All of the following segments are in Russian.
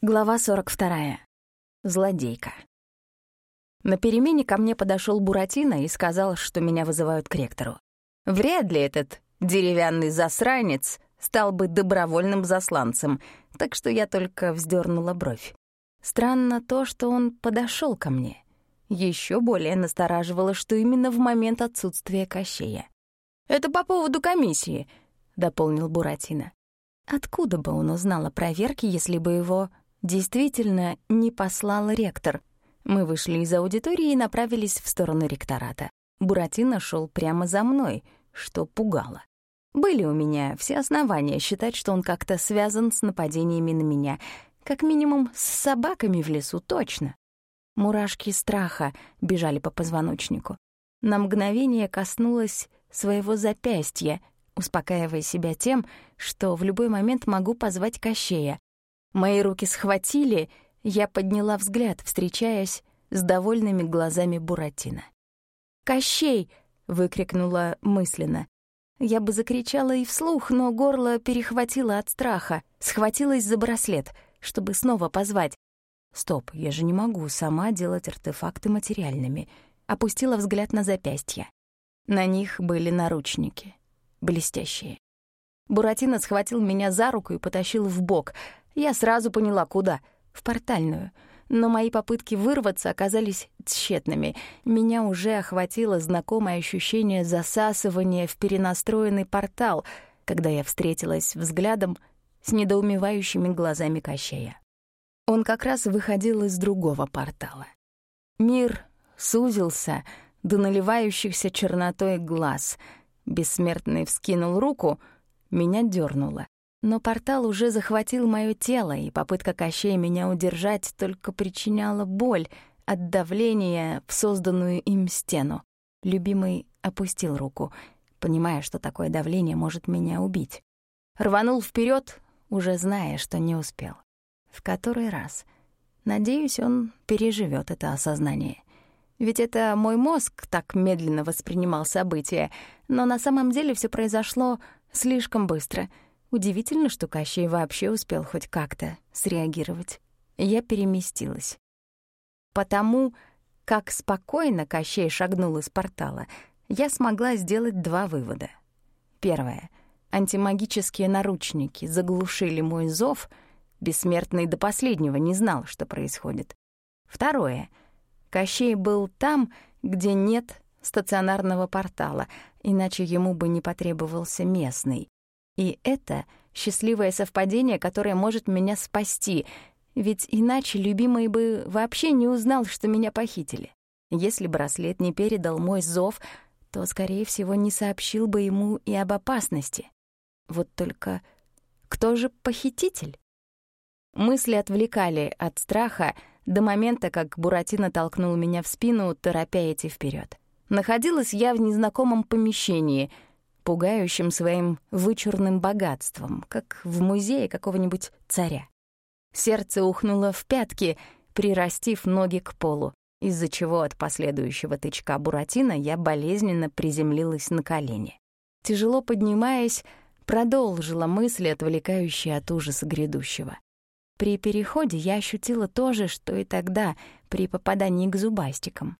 Глава 42. Злодейка. На перемене ко мне подошел Буратино и сказал, что меня вызывают к ректору. Вряд ли этот деревянный засранец стал бы добровольным засланцем, так что я только вздернула бровь. Странно то, что он подошел ко мне. Еще более настораживало, что именно в момент отсутствия Кощея. «Это по поводу комиссии», — дополнил Буратино. Откуда бы он узнал о проверке, если бы его Действительно, не послал ректор. Мы вышли из аудитории и направились в сторону ректората. Буратино шел прямо за мной, что пугало. Были у меня все основания считать, что он как-то связан с нападениями на меня. Как минимум, с собаками в лесу точно. Мурашки страха бежали по позвоночнику. На мгновение коснулась своего запястья, успокаивая себя тем, что в любой момент могу позвать Кощея. Мои руки схватили, я подняла взгляд, встречаясь с довольными глазами Буратино. «Кощей!» — выкрикнула мысленно. Я бы закричала и вслух, но горло перехватило от страха, схватилась за браслет, чтобы снова позвать. Стоп, я же не могу сама делать артефакты материальными. Опустила взгляд на запястья. На них были наручники, блестящие. Буратино схватил меня за руку и потащил в бок, я сразу поняла, куда — в портальную. Но мои попытки вырваться оказались тщетными. Меня уже охватило знакомое ощущение засасывания в перенастроенный портал, когда я встретилась взглядом с недоумевающими глазами Кощея. Он как раз выходил из другого портала. Мир сузился до наливающихся чернотой глаз. Бессмертный вскинул руку, меня дернуло. Но портал уже захватил моё тело, и попытка Кощея меня удержать только причиняла боль от давления в созданную им стену. Любимый опустил руку, понимая, что такое давление может меня убить. Рванул вперед, уже зная, что не успел. В который раз. Надеюсь, он переживет это осознание. Ведь это мой мозг так медленно воспринимал события, но на самом деле все произошло слишком быстро — Удивительно, что Кощей вообще успел хоть как-то среагировать. Я переместилась. Потому, как спокойно Кощей шагнул из портала, я смогла сделать два вывода. Первое. Антимагические наручники заглушили мой зов, бессмертный до последнего не знал, что происходит. Второе. Кощей был там, где нет стационарного портала, иначе ему бы не потребовался местный. И это счастливое совпадение, которое может меня спасти, ведь иначе любимый бы вообще не узнал, что меня похитили. Если браслет не передал мой зов, то, скорее всего, не сообщил бы ему и об опасности. Вот только кто же похититель? Мысли отвлекали от страха до момента, как Буратино толкнул меня в спину, торопя идти вперед. Находилась я в незнакомом помещении — пугающим своим вычурным богатством, как в музее какого-нибудь царя. Сердце ухнуло в пятки, прирастив ноги к полу, из-за чего от последующего тычка Буратино я болезненно приземлилась на колени. Тяжело поднимаясь, продолжила мысли, отвлекающие от ужаса грядущего. При переходе я ощутила то же, что и тогда, при попадании к зубастикам.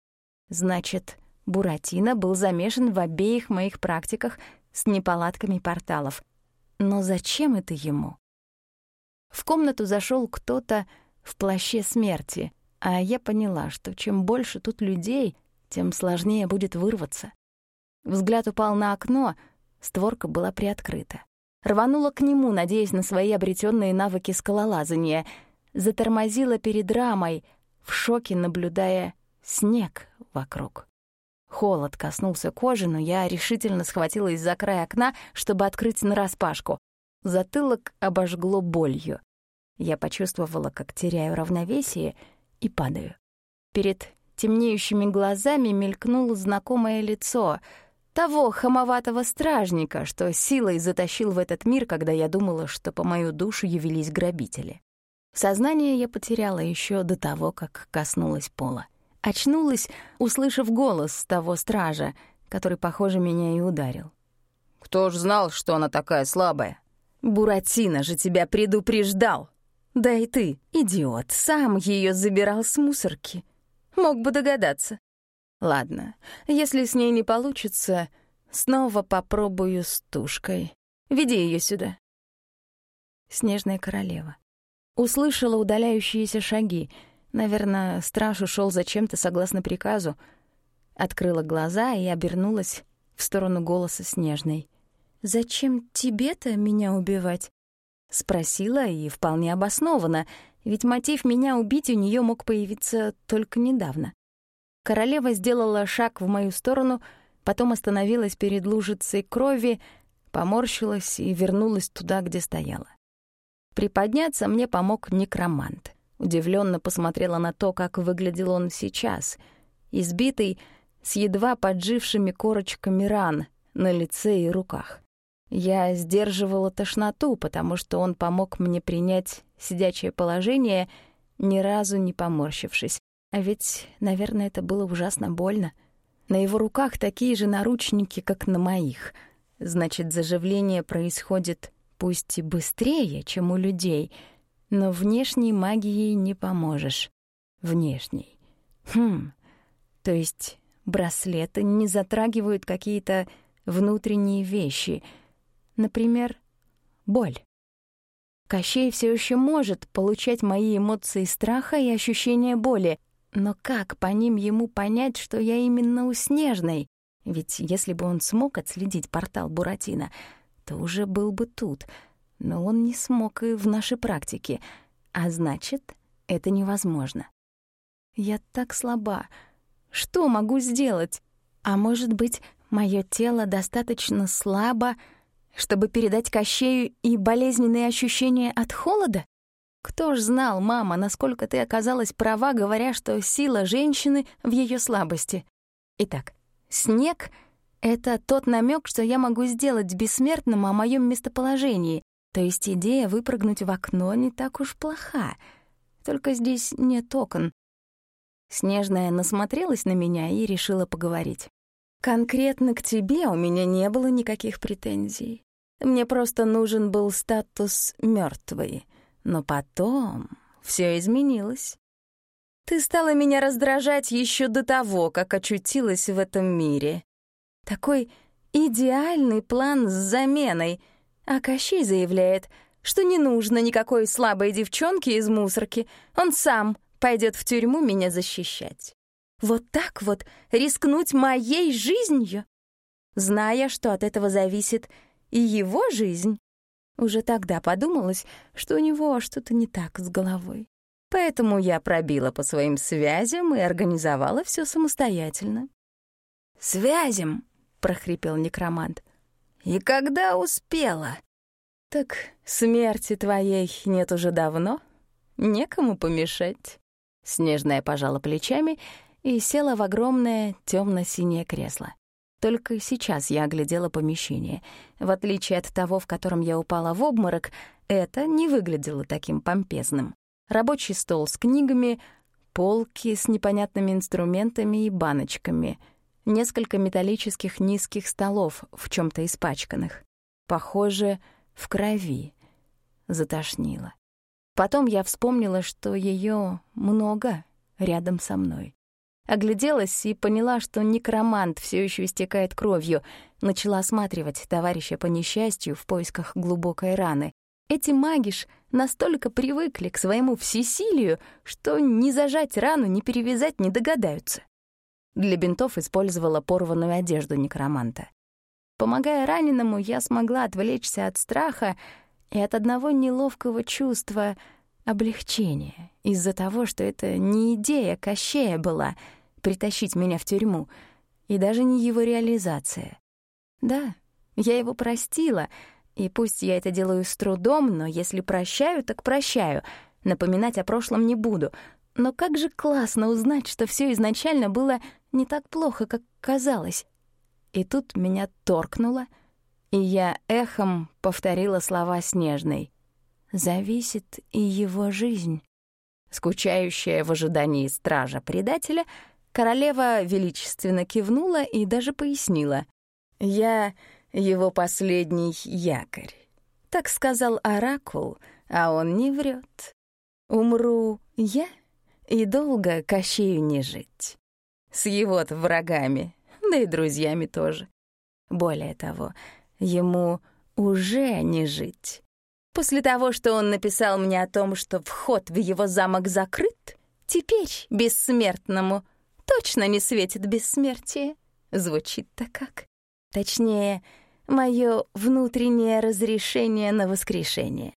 Значит, Буратино был замешан в обеих моих практиках с неполадками порталов. Но зачем это ему? В комнату зашел кто-то в плаще смерти, а я поняла, что чем больше тут людей, тем сложнее будет вырваться. Взгляд упал на окно, створка была приоткрыта. Рванула к нему, надеясь на свои обретенные навыки скалолазания. Затормозила перед рамой, в шоке наблюдая снег вокруг. Холод коснулся кожи, но я решительно схватилась за край окна, чтобы открыть нараспашку. Затылок обожгло болью. Я почувствовала, как теряю равновесие и падаю. Перед темнеющими глазами мелькнуло знакомое лицо того хамоватого стражника, что силой затащил в этот мир, когда я думала, что по мою душу явились грабители. Сознание я потеряла еще до того, как коснулась пола. Очнулась, услышав голос того стража, который, похоже, меня и ударил. «Кто ж знал, что она такая слабая?» «Буратино же тебя предупреждал!» Да и ты, идиот, сам ее забирал с мусорки. Мог бы догадаться. Ладно, если с ней не получится, снова попробую с тушкой. Веди ее сюда. Снежная королева. Услышала удаляющиеся шаги. Наверное, страж ушел зачем-то согласно приказу. Открыла глаза и обернулась в сторону голоса Снежной. «Зачем тебе-то меня убивать?» Спросила и вполне обоснованно, ведь мотив меня убить у нее мог появиться только недавно. Королева сделала шаг в мою сторону, потом остановилась перед лужицей крови, поморщилась и вернулась туда, где стояла. Приподняться мне помог некромант. Удивленно посмотрела на то, как выглядел он сейчас, избитый, с едва поджившими корочками ран на лице и руках. Я сдерживала тошноту, потому что он помог мне принять сидячее положение, ни разу не поморщившись. А ведь, наверное, это было ужасно больно. На его руках такие же наручники, как на моих. Значит, заживление происходит пусть и быстрее, чем у людей, но внешней магией не поможешь. Внешней. Хм, то есть браслеты не затрагивают какие-то внутренние вещи, например, боль. Кощей все еще может получать мои эмоции страха и ощущения боли, но как по ним ему понять, что я именно у Снежной? Ведь если бы он смог отследить портал Буратино, то уже был бы тут. Но он не смог и в нашей практике. А значит, это невозможно. Я так слаба. Что могу сделать? А может быть, мое тело достаточно слабо, чтобы передать Кощею и болезненные ощущения от холода? Кто ж знал, мама, насколько ты оказалась права, говоря, что сила женщины в ее слабости. Итак, снег — это тот намек, что я могу сделать бессмертным о моем местоположении, то есть идея выпрыгнуть в окно не так уж плоха. Только здесь нет окон. Снежная насмотрелась на меня и решила поговорить. «Конкретно к тебе у меня не было никаких претензий. Мне просто нужен был статус мертвой. Но потом все изменилось. Ты стала меня раздражать еще до того, как очутилась в этом мире. Такой идеальный план с заменой. А Кощей заявляет, что не нужно никакой слабой девчонки из мусорки. Он сам пойдет в тюрьму меня защищать. Вот так вот рискнуть моей жизнью, зная, что от этого зависит и его жизнь. Уже тогда подумалось, что у него что-то не так с головой. Поэтому я пробила по своим связям и организовала все самостоятельно. «Связям?» — прохрипел некромант. «И когда успела?» «Так смерти твоей нет уже давно. Некому помешать». Снежная пожала плечами и села в огромное темно синее кресло. Только сейчас я оглядела помещение. В отличие от того, в котором я упала в обморок, это не выглядело таким помпезным. Рабочий стол с книгами, полки с непонятными инструментами и баночками, несколько металлических низких столов в чем то испачканных. Похоже, в крови. Затошнило. Потом я вспомнила, что ее много рядом со мной. Огляделась и поняла, что некромант все еще истекает кровью. Начала осматривать товарища по несчастью в поисках глубокой раны. Эти магиш настолько привыкли к своему всесилию, что ни зажать рану, ни перевязать не догадаются. Для бинтов использовала порванную одежду некроманта. Помогая раненому, я смогла отвлечься от страха и от одного неловкого чувства облегчения из-за того, что это не идея Кощея была — притащить меня в тюрьму, и даже не его реализация. Да, я его простила, и пусть я это делаю с трудом, но если прощаю, так прощаю, напоминать о прошлом не буду. Но как же классно узнать, что все изначально было не так плохо, как казалось. И тут меня торкнуло, и я эхом повторила слова Снежной. «Зависит и его жизнь». Скучающая в ожидании стража-предателя — Королева величественно кивнула и даже пояснила. «Я его последний якорь». Так сказал Оракул, а он не врет. Умру я, и долго Кощею не жить. С его-то врагами, да и друзьями тоже. Более того, ему уже не жить. После того, что он написал мне о том, что вход в его замок закрыт, теперь бессмертному точно не светит бессмертие. Звучит-то как. Точнее, мое внутреннее разрешение на воскрешение.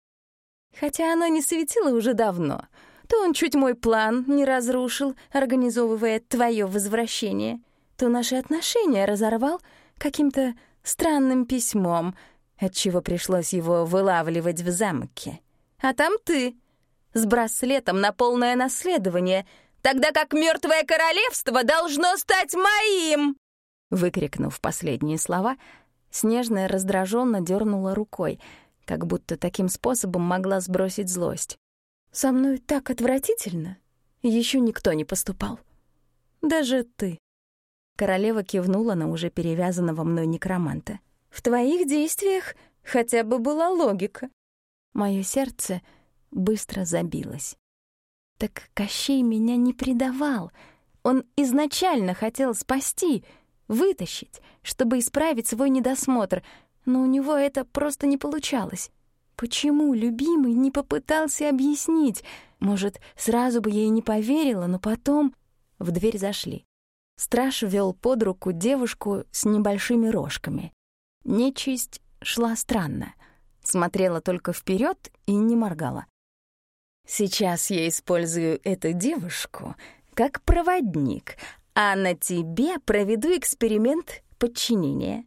Хотя оно не светило уже давно, то он чуть мой план не разрушил, организовывая твое возвращение, то наши отношения разорвал каким-то странным письмом, отчего пришлось его вылавливать в замке. А там ты, с браслетом на полное наследование, тогда как мертвое королевство должно стать моим!» Выкрикнув последние слова, Снежная раздраженно дернула рукой, как будто таким способом могла сбросить злость. «Со мной так отвратительно. Еще никто не поступал. Даже ты». Королева кивнула на уже перевязанного мной некроманта. «В твоих действиях хотя бы была логика». Мое сердце быстро забилось. Так Кощей меня не предавал. Он изначально хотел спасти, вытащить, чтобы исправить свой недосмотр, но у него это просто не получалось. Почему любимый не попытался объяснить? Может, сразу бы ей не поверила, но потом... В дверь зашли. Страж вел под руку девушку с небольшими рожками. Нечисть шла странно. Смотрела только вперед и не моргала. Сейчас я использую эту девушку как проводник, а на тебе проведу эксперимент подчинения.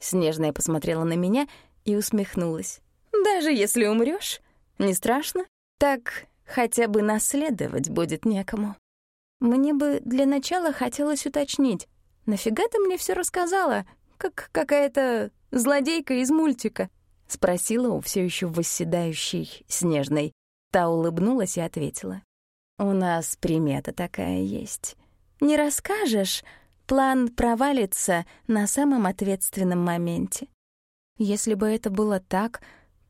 Снежная посмотрела на меня и усмехнулась. Даже если умрёшь, не страшно. Так хотя бы наследовать будет некому. Мне бы для начала хотелось уточнить, нафига ты мне всё рассказала, как какая-то злодейка из мультика? Спросила у всё ещё восседающей Снежной. Та улыбнулась и ответила. «У нас примета такая есть. Не расскажешь, план провалится на самом ответственном моменте. Если бы это было так,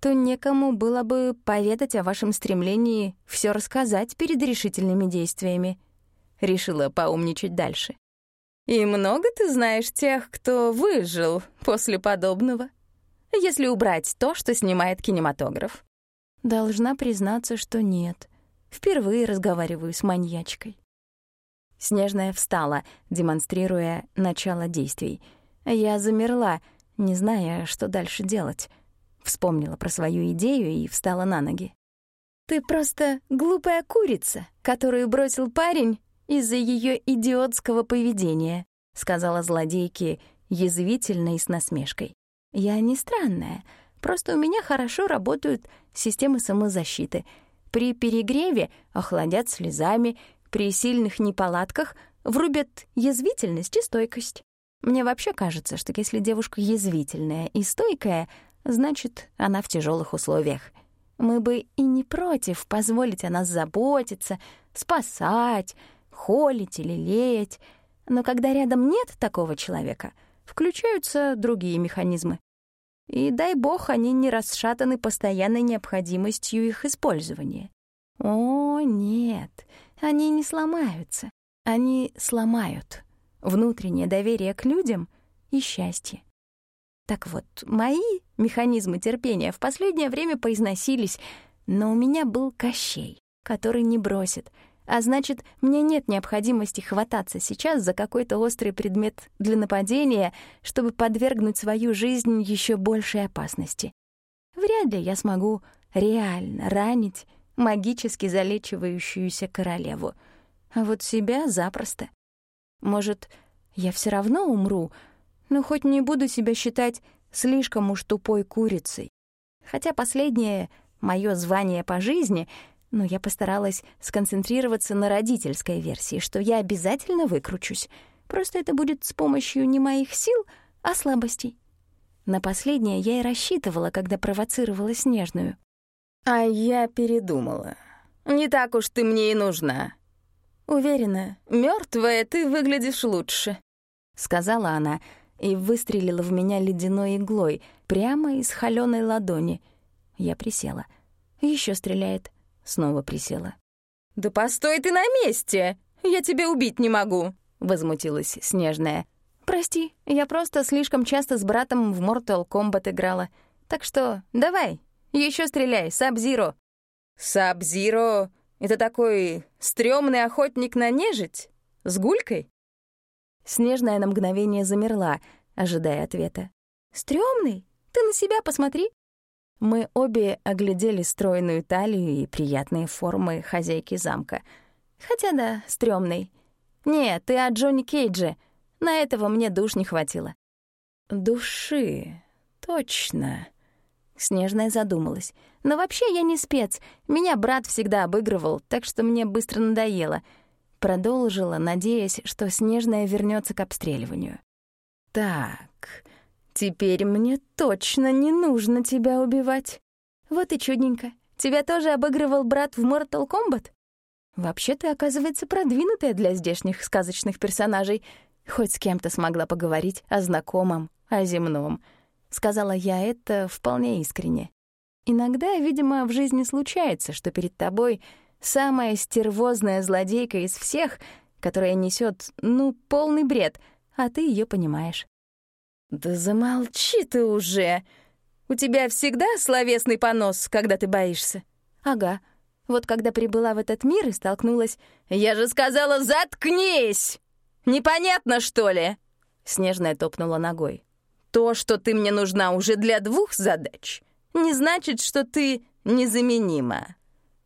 то некому было бы поведать о вашем стремлении все рассказать перед решительными действиями. Решила поумничать дальше. И много ты знаешь тех, кто выжил после подобного? Если убрать то, что снимает кинематограф. Должна признаться, что нет. Впервые разговариваю с маньячкой. Снежная встала, демонстрируя начало действий. Я замерла, не зная, что дальше делать. Вспомнила про свою идею и встала на ноги. «Ты просто глупая курица, которую бросил парень из-за ее идиотского поведения», сказала злодейке язвительно и с насмешкой. «Я не странная, просто у меня хорошо работают системы самозащиты. При перегреве охладят слезами, при сильных неполадках врубят язвительность и стойкость. Мне вообще кажется, что если девушка язвительная и стойкая, значит, она в тяжелых условиях. Мы бы и не против позволить о нас заботиться, спасать, холить или леять. Но когда рядом нет такого человека, включаются другие механизмы. И дай бог, они не расшатаны постоянной необходимостью их использования. О, нет, они не сломаются. Они сломают внутреннее доверие к людям и счастье. Так вот, мои механизмы терпения в последнее время поизносились, но у меня был Кощей, который не бросит, а значит, мне нет необходимости хвататься сейчас за какой-то острый предмет для нападения, чтобы подвергнуть свою жизнь еще большей опасности. Вряд ли я смогу реально ранить магически залечивающуюся королеву. А вот себя запросто. Может, я все равно умру, но хоть не буду себя считать слишком уж тупой курицей. Хотя последнее — мое звание по жизни, но я постаралась сконцентрироваться на родительской версии, что я обязательно выкручусь. Просто это будет с помощью не моих сил, а слабостей. На последнее я и рассчитывала, когда провоцировала Снежную. А я передумала. Не так уж ты мне и нужна. Уверена, мертвая ты выглядишь лучше, сказала она и выстрелила в меня ледяной иглой прямо из холёной ладони. Я присела. Еще стреляет. снова присела. «Да постой ты на месте! Я тебя убить не могу!» — возмутилась Снежная. «Прости, я просто слишком часто с братом в Mortal Kombat играла. Так что давай, еще стреляй, Саб-Зиро». «Саб-Зиро — это такой стрёмный охотник на нежить? С гулькой?» Снежная на мгновение замерла, ожидая ответа. «Стрёмный? Ты на себя посмотри!» Мы обе оглядели стройную талию и приятные формы хозяйки замка. Хотя да, стрёмный. «Нет, ты о Джонни Кейдже. На этого мне душ не хватило». «Души, точно». Снежная задумалась. «Но вообще я не спец. Меня брат всегда обыгрывал, так что мне быстро надоело». Продолжила, надеясь, что Снежная вернется к обстреливанию. «Так, теперь мне точно не нужно тебя убивать». «Вот и чудненько. Тебя тоже обыгрывал брат в Mortal Kombat?» «Вообще ты, оказывается, продвинутая для здешних сказочных персонажей. Хоть с кем-то смогла поговорить о знакомом, о земном». Сказала я это вполне искренне. Иногда, видимо, в жизни случается, что перед тобой самая стервозная злодейка из всех, которая несет, ну, полный бред, а ты ее понимаешь. «Да замолчи ты уже! У тебя всегда словесный понос, когда ты боишься?» «Ага. Вот когда прибыла в этот мир и столкнулась... «Я же сказала, заткнись! Непонятно, что ли?» Снежная топнула ногой. То, что ты мне нужна уже для двух задач, не значит, что ты незаменима.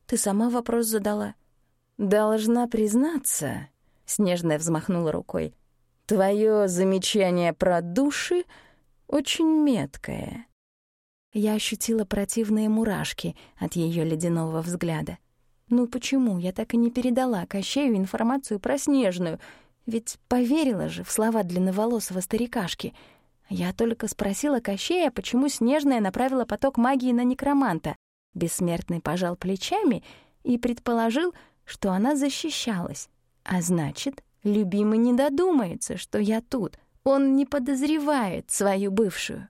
Ты сама вопрос задала. Должна признаться, Снежная взмахнула рукой. Твое замечание про души очень меткое. Я ощутила противные мурашки от ее ледяного взгляда. Ну почему я так и не передала Кощею информацию про Снежную? Ведь поверила же в слова длинноволосого старикашки — я только спросила Кощея, почему Снежная направила поток магии на некроманта. Бессмертный пожал плечами и предположил, что она защищалась. А значит, любимый не додумается, что я тут. Он не подозревает свою бывшую.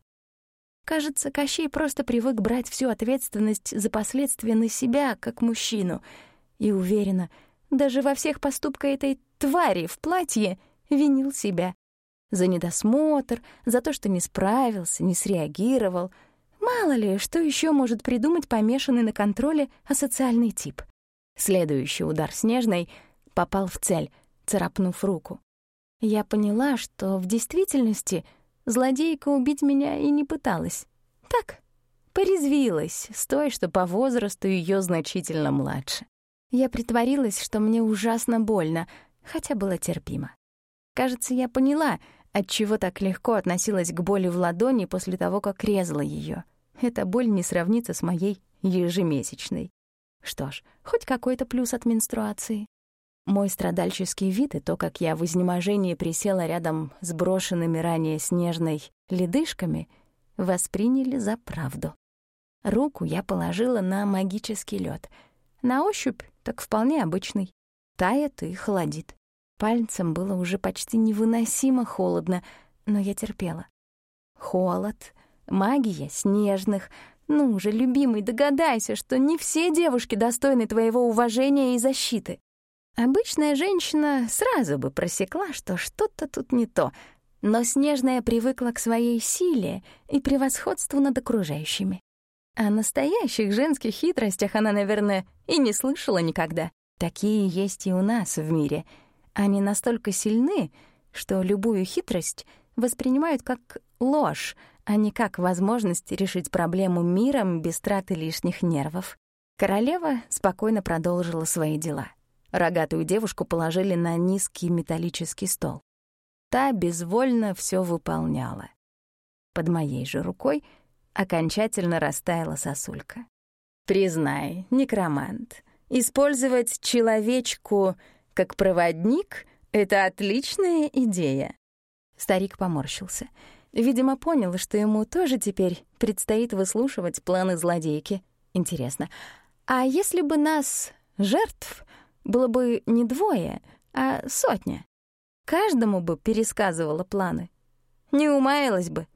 Кажется, Кощей просто привык брать всю ответственность за последствия на себя, как мужчину. И уверена, даже во всех поступках этой твари в платье винил себя за недосмотр, за то, что не справился, не среагировал. Мало ли, что еще может придумать помешанный на контроле асоциальный тип. Следующий удар снежной попал в цель, царапнув руку. Я поняла, что в действительности злодейка убить меня и не пыталась. Так, порезвилась с той, что по возрасту ее значительно младше. Я притворилась, что мне ужасно больно, хотя было терпимо. Кажется, я поняла — Отчего так легко относилась к боли в ладони после того, как резала ее. Эта боль не сравнится с моей ежемесячной. Что ж, хоть какой-то плюс от менструации. Мой страдальческий вид и то, как я в изнеможении присела рядом с брошенными ранее снежной ледышками, восприняли за правду. Руку я положила на магический лед. На ощупь так вполне обычный. Тает и холодит. Пальцем было уже почти невыносимо холодно, но я терпела. Холод, магия снежных. Ну же, любимый, догадайся, что не все девушки достойны твоего уважения и защиты. Обычная женщина сразу бы просекла, что что-то тут не то, но Снежная привыкла к своей силе и превосходству над окружающими. О настоящих женских хитростях она, наверное, и не слышала никогда. Такие есть и у нас в мире — они настолько сильны, что любую хитрость воспринимают как ложь, а не как возможность решить проблему миром без траты лишних нервов. Королева спокойно продолжила свои дела. Рогатую девушку положили на низкий металлический стол. Та безвольно все выполняла. Под моей же рукой окончательно растаяла сосулька. «Признай, некромант, использовать человечку как проводник — это отличная идея». Старик поморщился. Видимо, понял, что ему тоже теперь предстоит выслушивать планы злодейки. Интересно, а если бы нас, жертв, было бы не двое, а сотня? Каждому бы пересказывала планы. Не умаялась бы.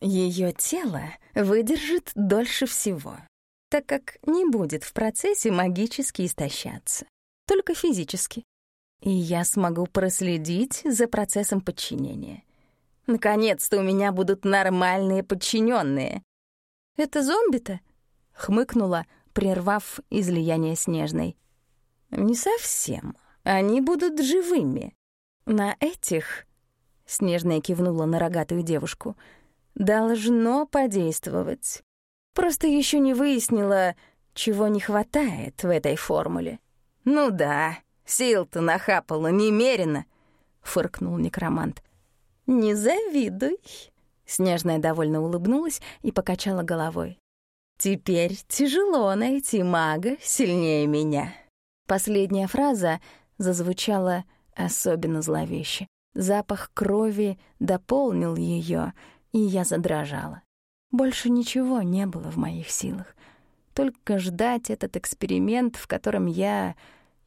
Ее тело выдержит дольше всего. так как не будет в процессе магически истощаться, только физически. И я смогу проследить за процессом подчинения. Наконец-то у меня будут нормальные подчиненные. «Это зомби-то?» — хмыкнула, прервав излияние Снежной. «Не совсем. Они будут живыми. На этих...» — Снежная кивнула на рогатую девушку. «Должно подействовать. Просто еще не выяснила, чего не хватает в этой формуле». «Ну да, сил-то нахапала немерено», — фыркнул некромант. «Не завидуй». Снежная довольно улыбнулась и покачала головой. «Теперь тяжело найти мага сильнее меня». Последняя фраза зазвучала особенно зловеще. Запах крови дополнил ее, и я задрожала. Больше ничего не было в моих силах. Только ждать этот эксперимент, в котором я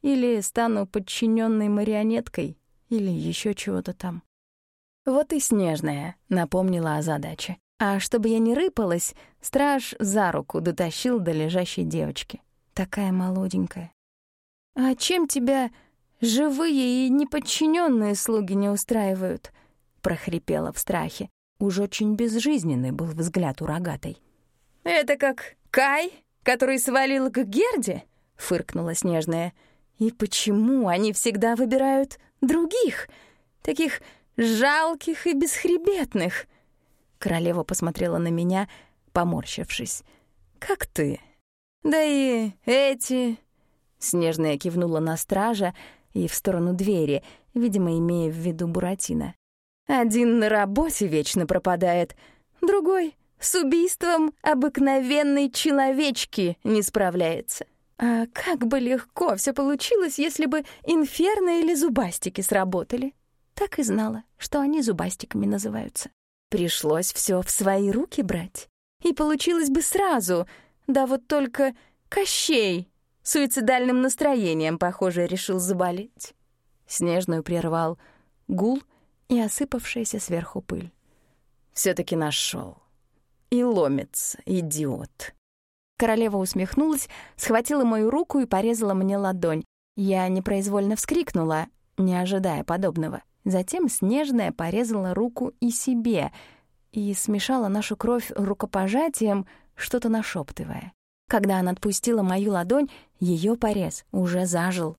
или стану подчиненной марионеткой, или еще чего-то там. Вот и Снежная напомнила о задаче. А чтобы я не рыпалась, страж за руку дотащил до лежащей девочки. Такая молоденькая. «А чем тебя живые и неподчиненные слуги не устраивают?» — прохрипела в страхе. Уж очень безжизненный был взгляд у рогатой. «Это как Кай, который свалил к Герде?» — фыркнула Снежная. «И почему они всегда выбирают других, таких жалких и бесхребетных?» Королева посмотрела на меня, поморщившись. «Как ты? Да и эти...» Снежная кивнула на стража и в сторону двери, видимо, имея в виду Буратино. «Один на работе вечно пропадает, другой с убийством обыкновенной человечки не справляется. А как бы легко все получилось, если бы инферно или зубастики сработали. Так и знала, что они зубастиками называются. Пришлось все в свои руки брать. И получилось бы сразу, да вот только Кощей суицидальным настроением, похоже, решил заболеть. Снежную прервал гул и осыпавшаяся сверху пыль. все таки нашел. И ломится, идиот. Королева усмехнулась, схватила мою руку и порезала мне ладонь. Я непроизвольно вскрикнула, не ожидая подобного. Затем Снежная порезала руку и себе и смешала нашу кровь рукопожатием, что-то нашептывая. Когда она отпустила мою ладонь, ее порез уже зажил.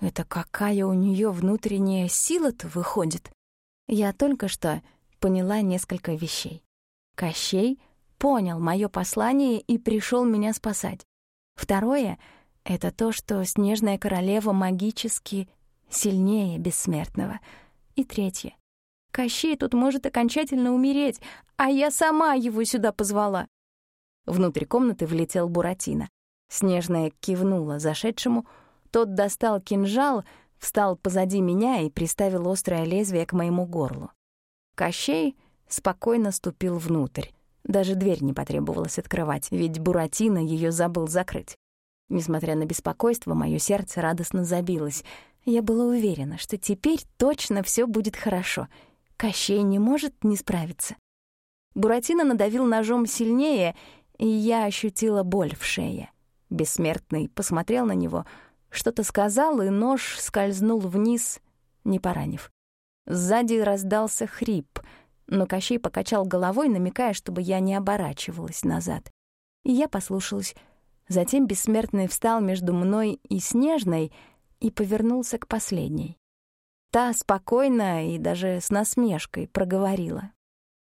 Это какая у нее внутренняя сила-то выходит? Я только что поняла несколько вещей. Кощей понял мое послание и пришел меня спасать. Второе — это то, что Снежная Королева магически сильнее бессмертного — и третье. Кощей тут может окончательно умереть, а я сама его сюда позвала. Внутрь комнаты влетел Буратино. Снежная кивнула зашедшему. Тот достал кинжал, встал позади меня и приставил острое лезвие к моему горлу. Кощей спокойно ступил внутрь. Даже дверь не потребовалось открывать, ведь Буратино ее забыл закрыть. Несмотря на беспокойство, мое сердце радостно забилось — я была уверена, что теперь точно все будет хорошо. Кощей не может не справиться. Буратино надавил ножом сильнее, и я ощутила боль в шее. Бессмертный посмотрел на него, что-то сказал, и нож скользнул вниз, не поранив. Сзади раздался хрип, но Кощей покачал головой, намекая, чтобы я не оборачивалась назад. И я послушалась. Затем Бессмертный встал между мной и Снежной — и повернулся к последней. Та спокойно и даже с насмешкой проговорила.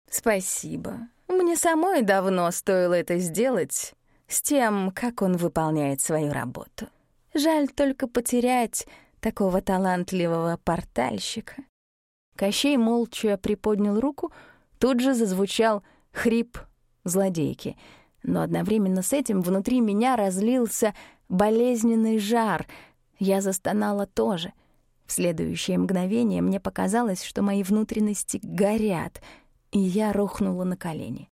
«Спасибо. Мне самой давно стоило это сделать с тем, как он выполняет свою работу. Жаль только потерять такого талантливого портальщика». Кощей молча приподнял руку, тут же зазвучал хрип злодейки, но одновременно с этим внутри меня разлился болезненный жар — я застонала тоже. В следующее мгновение мне показалось, что мои внутренности горят, и я рухнула на колени.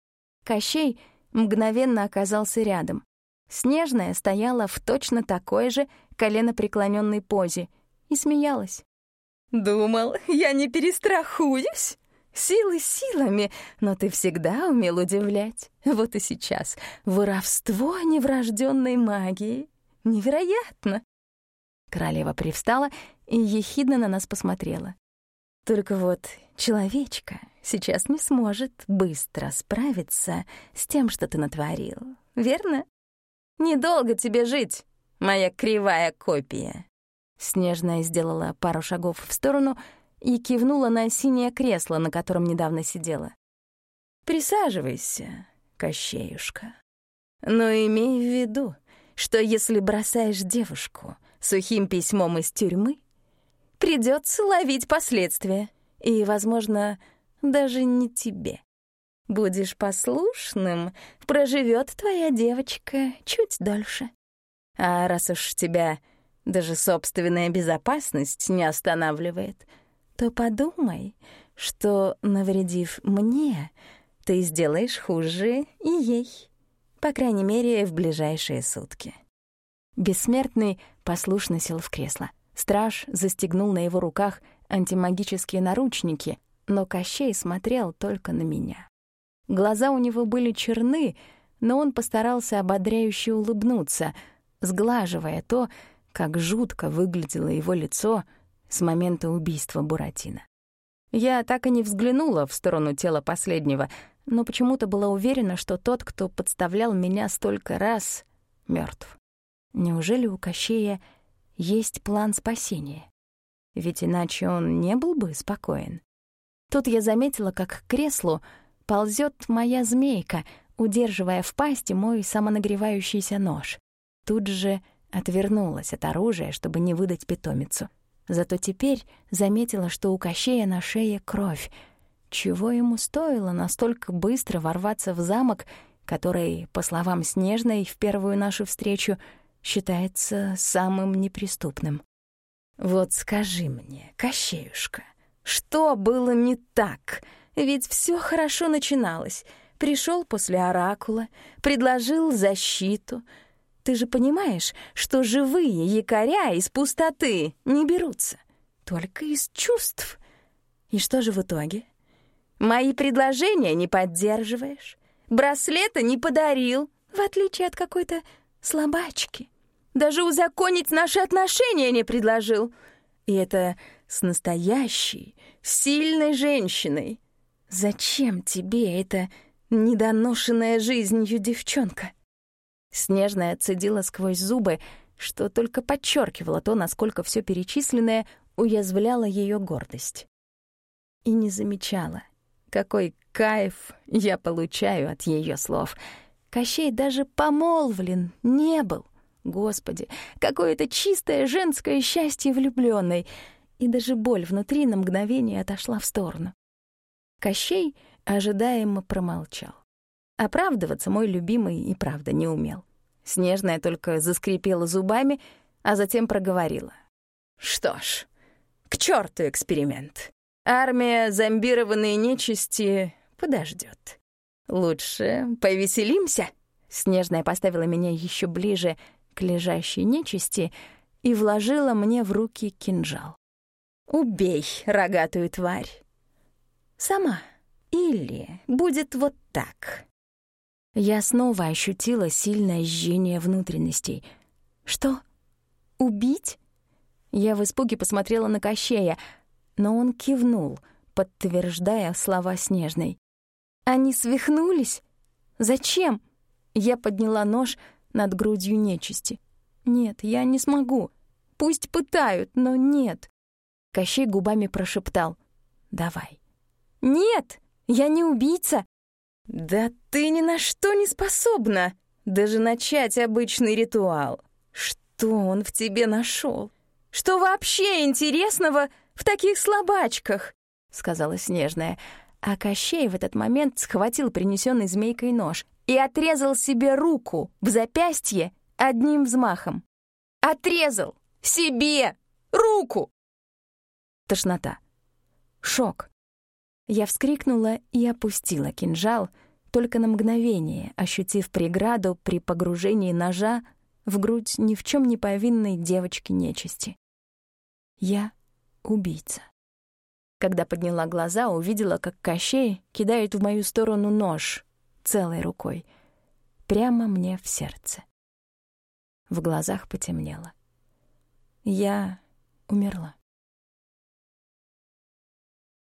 Кощей мгновенно оказался рядом. Снежная стояла в точно такой же коленопреклоненной позе и смеялась. «Думал, я не перестрахуюсь?» Силы силами, но ты всегда умел удивлять. Вот и сейчас. Воровство неврожденной магии. Невероятно!» Королева привстала и ехидно на нас посмотрела. Только вот человечка сейчас не сможет быстро справиться с тем, что ты натворил, верно? Недолго тебе жить, моя кривая копия. Снежная сделала пару шагов в сторону и кивнула на синее кресло, на котором недавно сидела. «Присаживайся, Кощеюшка. Но имей в виду, что если бросаешь девушку сухим письмом из тюрьмы, придется ловить последствия. И, возможно, даже не тебе. Будешь послушным, проживет твоя девочка чуть дольше. А раз уж тебя даже собственная безопасность не останавливает, то подумай, что, навредив мне, ты сделаешь хуже и ей. По крайней мере, в ближайшие сутки. Бессмертный послушно сел в кресло. Страж застегнул на его руках антимагические наручники, но Кощей смотрел только на меня. Глаза у него были черны, но он постарался ободряюще улыбнуться, сглаживая то, как жутко выглядело его лицо с момента убийства Буратино. Я так и не взглянула в сторону тела последнего, но почему-то была уверена, что тот, кто подставлял меня столько раз, мертв. Неужели у Кощея есть план спасения. Ведь иначе он не был бы спокоен. Тут я заметила, как к креслу ползет моя змейка, удерживая в пасти мой самонагревающийся нож. Тут же отвернулась от оружия, чтобы не выдать питомицу. Зато теперь заметила, что у Кощея на шее кровь. Чего ему стоило настолько быстро ворваться в замок, который, по словам Снежной, в первую нашу встречу — считается самым неприступным. Вот скажи мне, Кощеюшка, что было не так? Ведь все хорошо начиналось. Пришел после оракула, предложил защиту. Ты же понимаешь, что живые якоря из пустоты не берутся, только из чувств. И что же в итоге? Мои предложения не поддерживаешь, браслета не подарил, в отличие от какой-то слабачки. Даже узаконить наши отношения не предложил. И это с настоящей, сильной женщиной. Зачем тебе эта недоношенная жизнью девчонка? Снежная цедила сквозь зубы, что только подчеркивало то, насколько все перечисленное уязвляло ее гордость. И не замечала, какой кайф я получаю от ее слов. Кощей даже помолвлен не был. Господи, какое-то чистое женское счастье влюбленной, И даже боль внутри на мгновение отошла в сторону. Кощей ожидаемо промолчал. Оправдываться мой любимый и правда не умел. Снежная только заскрипела зубами, а затем проговорила. «Что ж, к черту эксперимент. Армия зомбированной нечисти подождет. Лучше повеселимся». Снежная поставила меня еще ближе к лежащей нечисти и вложила мне в руки кинжал. «Убей рогатую тварь! Сама. Или будет вот так». Я снова ощутила сильное жжение внутренностей. «Что? Убить?» Я в испуге посмотрела на Кощея, но он кивнул, подтверждая слова Снежной. «Они свихнулись? Зачем?» Я подняла нож, над грудью нечисти. «Нет, я не смогу. Пусть пытают, но нет». Кощей губами прошептал. «Давай». «Нет, я не убийца». «Да ты ни на что не способна, даже начать обычный ритуал. Что он в тебе нашел? Что вообще интересного в таких слабачках?» — сказала Снежная. А Кощей в этот момент схватил принесенный змейкой нож и отрезал себе руку в запястье одним взмахом. Отрезал себе руку! Тошнота. Шок. Я вскрикнула и опустила кинжал, только на мгновение ощутив преграду при погружении ножа в грудь ни в чем не повинной девочки нечисти. Я убийца. Когда подняла глаза, увидела, как Кощей кидает в мою сторону нож целой рукой, прямо мне в сердце. В глазах потемнело. Я умерла.